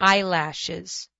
eyelashes.